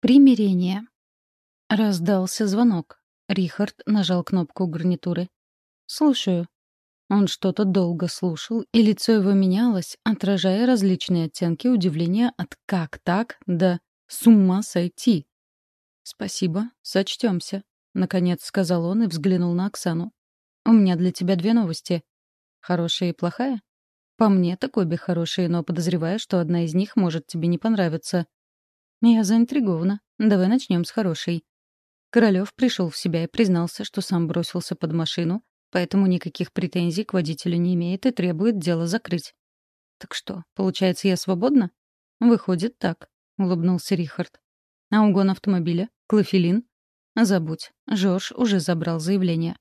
Примирение. Раздался звонок. Рихард нажал кнопку гарнитуры. «Слушаю». Он что-то долго слушал, и лицо его менялось, отражая различные оттенки удивления от «как так?» до «с ума сойти». «Спасибо, сочтемся», — наконец сказал он и взглянул на Оксану. «У меня для тебя две новости. Хорошая и плохая?» «По мне, так обе хорошие, но подозреваю, что одна из них может тебе не понравиться». «Я заинтригована. Давай начнем с хорошей». Королёв пришел в себя и признался, что сам бросился под машину, поэтому никаких претензий к водителю не имеет и требует дело закрыть. «Так что, получается, я свободна?» «Выходит так», — улыбнулся Рихард. «А угон автомобиля? Клофелин?» «Забудь. Жорж уже забрал заявление».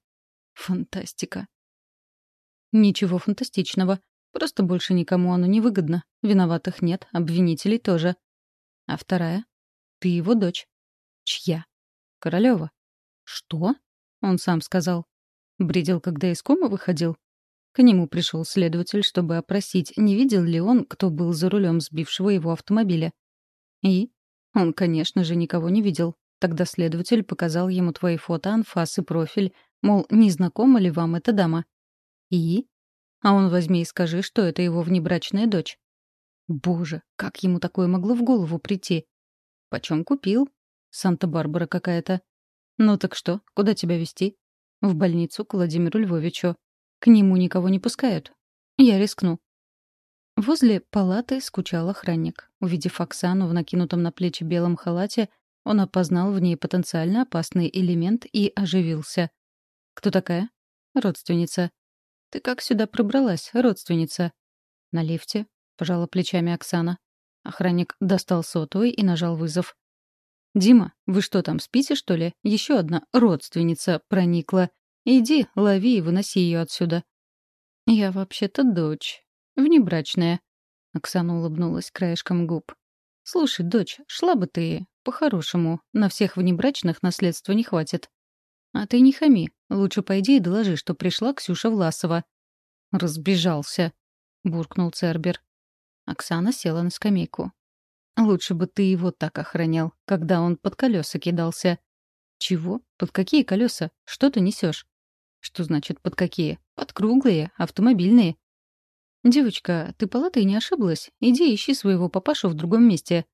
«Фантастика». «Ничего фантастичного. Просто больше никому оно не выгодно. Виноватых нет, обвинителей тоже. А вторая? Ты его дочь. Чья? Королева. Что? Он сам сказал. Бредил, когда из комы выходил? К нему пришел следователь, чтобы опросить, не видел ли он, кто был за рулем сбившего его автомобиля. И? Он, конечно же, никого не видел. Тогда следователь показал ему твои фото, анфас и профиль, мол, не знакома ли вам эта дама. И? А он возьми и скажи, что это его внебрачная дочь. Боже, как ему такое могло в голову прийти? Почем купил? Санта-Барбара какая-то. Ну так что, куда тебя вести? В больницу к Владимиру Львовичу. К нему никого не пускают. Я рискну. Возле палаты скучал охранник. Увидев Оксану в накинутом на плечи белом халате, он опознал в ней потенциально опасный элемент и оживился. «Кто такая?» «Родственница». «Ты как сюда пробралась, родственница?» «На лифте пожала плечами Оксана. Охранник достал сотовый и нажал вызов. «Дима, вы что там, спите, что ли? Еще одна родственница проникла. Иди, лови и выноси ее отсюда». «Я вообще-то дочь. Внебрачная». Оксана улыбнулась краешком губ. «Слушай, дочь, шла бы ты по-хорошему. На всех внебрачных наследства не хватит». «А ты не хами. Лучше пойди и доложи, что пришла Ксюша Власова». «Разбежался», — буркнул Цербер. Оксана села на скамейку. «Лучше бы ты его так охранял, когда он под колеса кидался». «Чего? Под какие колеса? Что ты несешь?» «Что значит под какие? Под круглые, автомобильные». «Девочка, ты палатой не ошиблась? Иди ищи своего папашу в другом месте».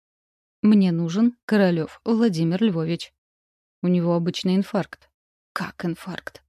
«Мне нужен Королёв Владимир Львович». «У него обычный инфаркт». «Как инфаркт?»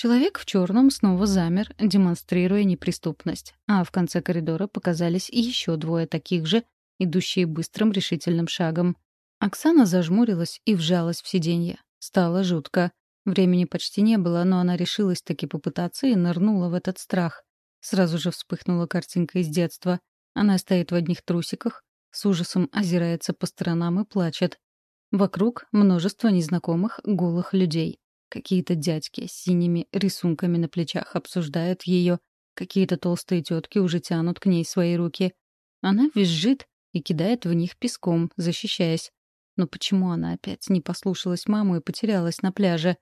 Человек в черном снова замер, демонстрируя неприступность, а в конце коридора показались еще двое таких же, идущие быстрым решительным шагом. Оксана зажмурилась и вжалась в сиденье. Стало жутко. Времени почти не было, но она решилась таки попытаться и нырнула в этот страх. Сразу же вспыхнула картинка из детства. Она стоит в одних трусиках, с ужасом озирается по сторонам и плачет. Вокруг множество незнакомых голых людей. Какие-то дядьки с синими рисунками на плечах обсуждают ее. Какие-то толстые тетки уже тянут к ней свои руки. Она визжит и кидает в них песком, защищаясь. Но почему она опять не послушалась маму и потерялась на пляже?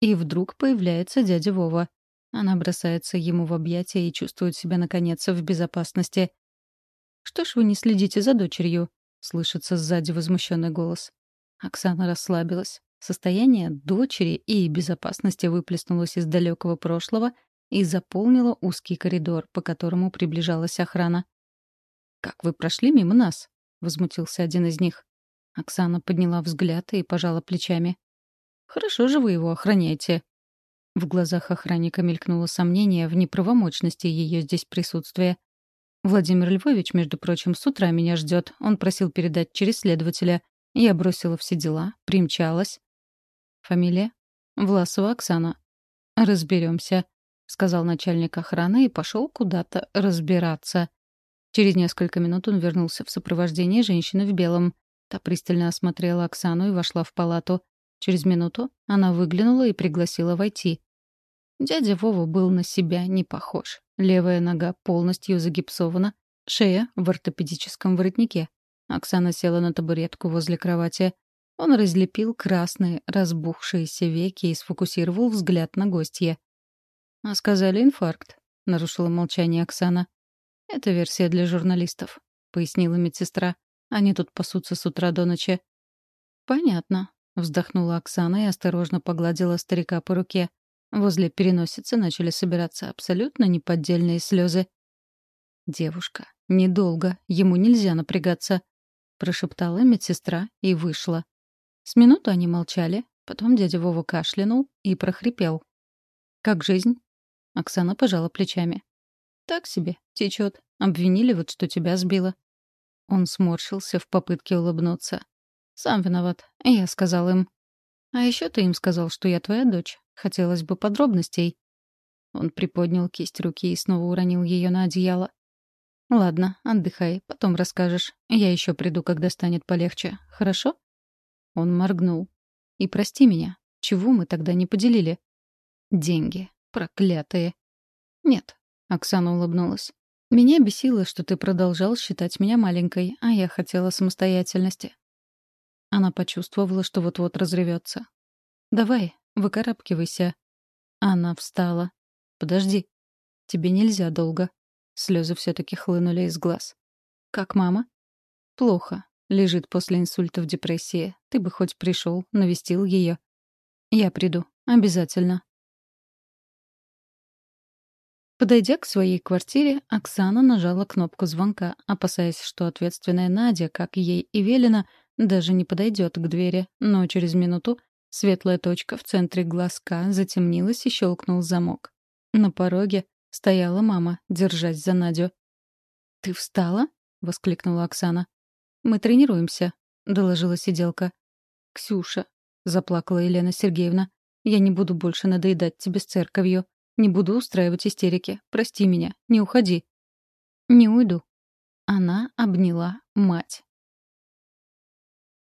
И вдруг появляется дядя Вова. Она бросается ему в объятия и чувствует себя, наконец, в безопасности. «Что ж вы не следите за дочерью?» — слышится сзади возмущенный голос. Оксана расслабилась. Состояние дочери и безопасности выплеснулось из далекого прошлого и заполнило узкий коридор, по которому приближалась охрана. «Как вы прошли мимо нас?» — возмутился один из них. Оксана подняла взгляд и пожала плечами. «Хорошо же вы его охраняете». В глазах охранника мелькнуло сомнение в неправомочности ее здесь присутствия. «Владимир Львович, между прочим, с утра меня ждет. Он просил передать через следователя. Я бросила все дела, примчалась, Фамилия? Власова Оксана. Разберемся, сказал начальник охраны и пошел куда-то разбираться. Через несколько минут он вернулся в сопровождении женщины в белом. Та пристально осмотрела Оксану и вошла в палату. Через минуту она выглянула и пригласила войти. Дядя Вова был на себя не похож. Левая нога полностью загипсована, шея в ортопедическом воротнике. Оксана села на табуретку возле кровати. Он разлепил красные, разбухшиеся веки и сфокусировал взгляд на гостье. «А сказали инфаркт», — нарушила молчание Оксана. «Это версия для журналистов», — пояснила медсестра. «Они тут пасутся с утра до ночи. «Понятно», — вздохнула Оксана и осторожно погладила старика по руке. Возле переносицы начали собираться абсолютно неподдельные слезы. «Девушка, недолго, ему нельзя напрягаться», — прошептала медсестра и вышла. С минуту они молчали, потом дядя Вова кашлянул и прохрипел. «Как жизнь?» Оксана пожала плечами. «Так себе, течет. Обвинили вот, что тебя сбило». Он сморщился в попытке улыбнуться. «Сам виноват. Я сказал им». «А еще ты им сказал, что я твоя дочь. Хотелось бы подробностей». Он приподнял кисть руки и снова уронил ее на одеяло. «Ладно, отдыхай, потом расскажешь. Я еще приду, когда станет полегче. Хорошо?» Он моргнул. «И прости меня. Чего мы тогда не поделили?» «Деньги. Проклятые». «Нет», — Оксана улыбнулась. «Меня бесило, что ты продолжал считать меня маленькой, а я хотела самостоятельности». Она почувствовала, что вот-вот разревется. «Давай, выкарабкивайся». Она встала. «Подожди. Тебе нельзя долго». Слезы все-таки хлынули из глаз. «Как мама?» «Плохо. Лежит после инсульта в депрессии. Ты бы хоть пришел, навестил ее. Я приду. Обязательно. Подойдя к своей квартире, Оксана нажала кнопку звонка, опасаясь, что ответственная Надя, как ей и велено, даже не подойдет к двери, но через минуту светлая точка в центре глазка затемнилась и щелкнул замок. На пороге стояла мама, держась за Надю. «Ты встала?» — воскликнула Оксана. «Мы тренируемся», — доложила сиделка. «Ксюша», — заплакала Елена Сергеевна, — «я не буду больше надоедать тебе с церковью. Не буду устраивать истерики. Прости меня. Не уходи». «Не уйду». Она обняла мать.